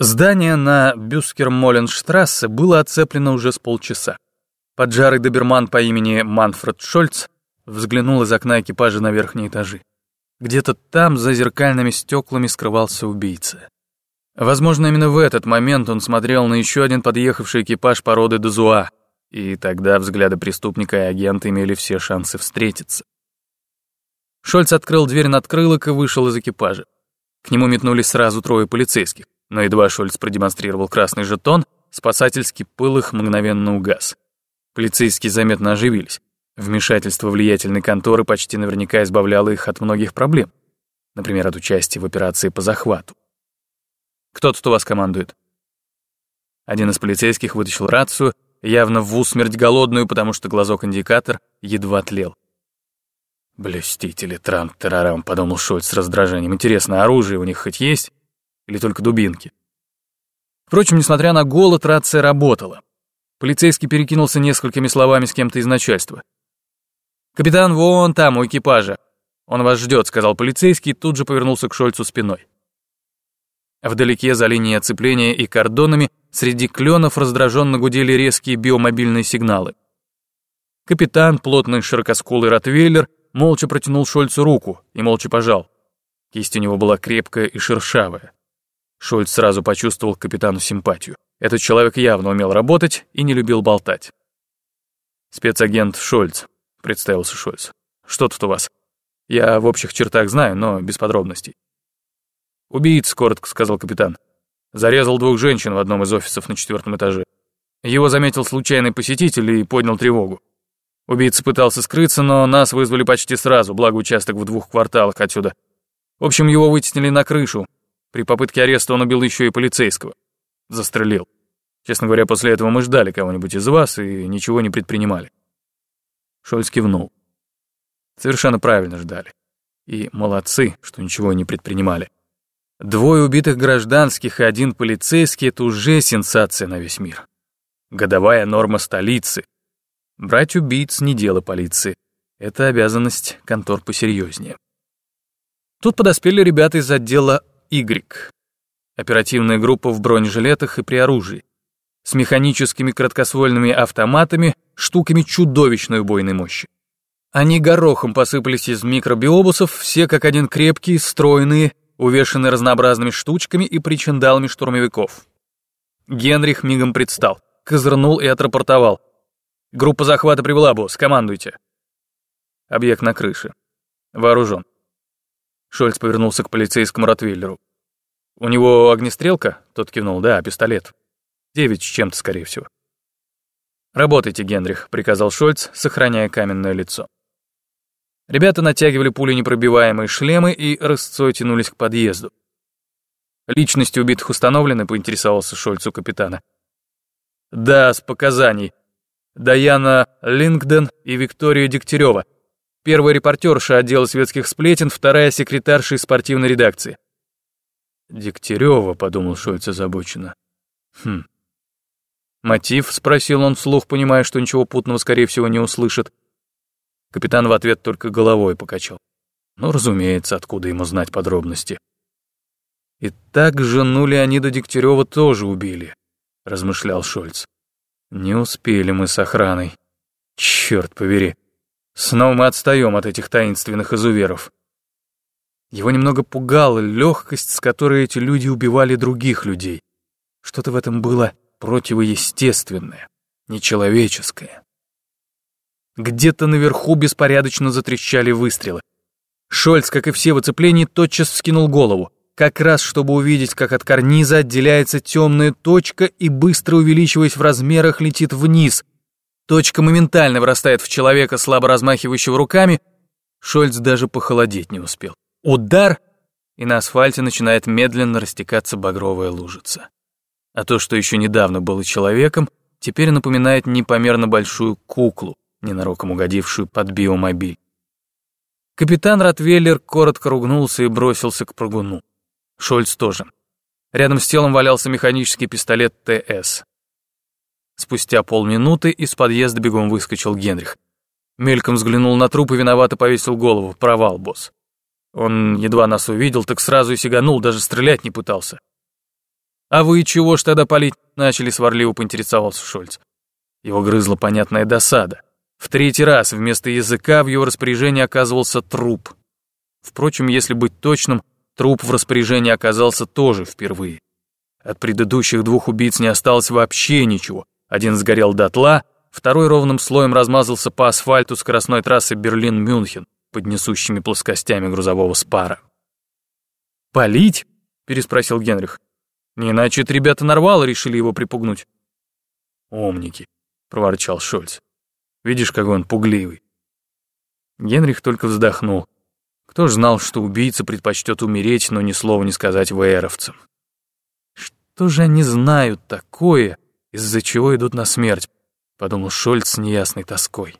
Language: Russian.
Здание на Бюскер-Моленштрассе было оцеплено уже с полчаса. Поджарый доберман по имени Манфред Шольц взглянул из окна экипажа на верхние этажи. Где-то там, за зеркальными стеклами, скрывался убийца. Возможно, именно в этот момент он смотрел на еще один подъехавший экипаж породы Дезуа, и тогда взгляды преступника и агента имели все шансы встретиться. Шольц открыл дверь надкрылок и вышел из экипажа. К нему метнулись сразу трое полицейских. Но едва Шольц продемонстрировал красный жетон, спасательский пыл их мгновенно угас. Полицейские заметно оживились. Вмешательство влиятельной конторы почти наверняка избавляло их от многих проблем. Например, от участия в операции по захвату. «Кто тут у вас командует?» Один из полицейских вытащил рацию, явно в усмерть голодную, потому что глазок-индикатор едва тлел. «Блюстители, трам-тарарам», — подумал Шольц с раздражением. «Интересно, оружие у них хоть есть?» Или только дубинки. Впрочем, несмотря на голод, рация работала. Полицейский перекинулся несколькими словами с кем-то из начальства. «Капитан вон там, у экипажа. Он вас ждет», — сказал полицейский и тут же повернулся к Шольцу спиной. Вдалеке, за линией оцепления и кордонами, среди кленов раздраженно гудели резкие биомобильные сигналы. Капитан, плотный широкоскулый ротвейлер, молча протянул Шольцу руку и молча пожал. Кисть у него была крепкая и шершавая. Шульц сразу почувствовал капитану симпатию. Этот человек явно умел работать и не любил болтать. «Спецагент Шольц», — представился Шольц. «Что тут у вас? Я в общих чертах знаю, но без подробностей». «Убийц», — коротко сказал капитан. «Зарезал двух женщин в одном из офисов на четвертом этаже. Его заметил случайный посетитель и поднял тревогу. Убийца пытался скрыться, но нас вызвали почти сразу, благо участок в двух кварталах отсюда. В общем, его вытеснили на крышу, при попытке ареста он убил еще и полицейского. Застрелил. Честно говоря, после этого мы ждали кого-нибудь из вас и ничего не предпринимали. Шольц кивнул. Совершенно правильно ждали. И молодцы, что ничего не предпринимали. Двое убитых гражданских и один полицейский — это уже сенсация на весь мир. Годовая норма столицы. Брать убийц не дело полиции. Это обязанность контор посерьезнее. Тут подоспели ребята из отдела Y. Оперативная группа в бронежилетах и при оружии. С механическими краткосвольными автоматами, штуками чудовищной убойной мощи. Они горохом посыпались из микробиобусов, все как один крепкие, стройные, увешанные разнообразными штучками и причиндалами штурмовиков. Генрих мигом предстал, козырнул и отрапортовал. «Группа захвата прибыла, босс, командуйте». Объект на крыше. Вооружен. Шольц повернулся к полицейскому Ротвейлеру. «У него огнестрелка?» Тот кивнул. «Да, пистолет. Девять с чем-то, скорее всего». «Работайте, Генрих», — приказал Шольц, сохраняя каменное лицо. Ребята натягивали пули непробиваемые шлемы и рысцой тянулись к подъезду. «Личности убитых установлены?» — поинтересовался Шольц у капитана. «Да, с показаний. Даяна Лингден и Виктория Дегтярева», Первая репортерша отдела светских сплетен, вторая секретарша из спортивной редакции. «Дегтярева», — подумал Шольц озабоченно. «Хм». «Мотив?» — спросил он вслух, понимая, что ничего путного, скорее всего, не услышит. Капитан в ответ только головой покачал. Ну, разумеется, откуда ему знать подробности. «И так жену Леонида Дегтярева тоже убили», — размышлял Шольц. «Не успели мы с охраной. Черт побери». Снова мы отстаем от этих таинственных изуверов. Его немного пугала легкость, с которой эти люди убивали других людей. Что-то в этом было противоестественное, нечеловеческое. Где-то наверху беспорядочно затрещали выстрелы. Шольц, как и все в оцеплении, тотчас вскинул голову, как раз чтобы увидеть, как от карниза отделяется темная точка и, быстро увеличиваясь в размерах, летит вниз, Точка моментально вырастает в человека, слабо размахивающего руками. Шольц даже похолодеть не успел. Удар, и на асфальте начинает медленно растекаться багровая лужица. А то, что еще недавно было человеком, теперь напоминает непомерно большую куклу, ненароком угодившую под биомобиль. Капитан Ротвейлер коротко ругнулся и бросился к прыгуну. Шольц тоже. Рядом с телом валялся механический пистолет ТС. Спустя полминуты из подъезда бегом выскочил Генрих. Мельком взглянул на труп и виновато повесил голову. Провал, босс. Он едва нас увидел, так сразу и сиганул, даже стрелять не пытался. «А вы чего ж тогда палить начали?» — сварливо поинтересовался Шольц. Его грызла понятная досада. В третий раз вместо языка в его распоряжении оказывался труп. Впрочем, если быть точным, труп в распоряжении оказался тоже впервые. От предыдущих двух убийц не осталось вообще ничего. Один сгорел дотла, второй ровным слоем размазался по асфальту скоростной трассы Берлин-Мюнхен под несущими плоскостями грузового спара. «Полить?» — переспросил Генрих. «Не иначе ребята Нарвала решили его припугнуть». «Умники», — проворчал Шольц. «Видишь, какой он пугливый». Генрих только вздохнул. Кто ж знал, что убийца предпочтет умереть, но ни слова не сказать ВРовцам. Что же они знают такое, из-за чего идут на смерть, подумал Шольц с неясной тоской.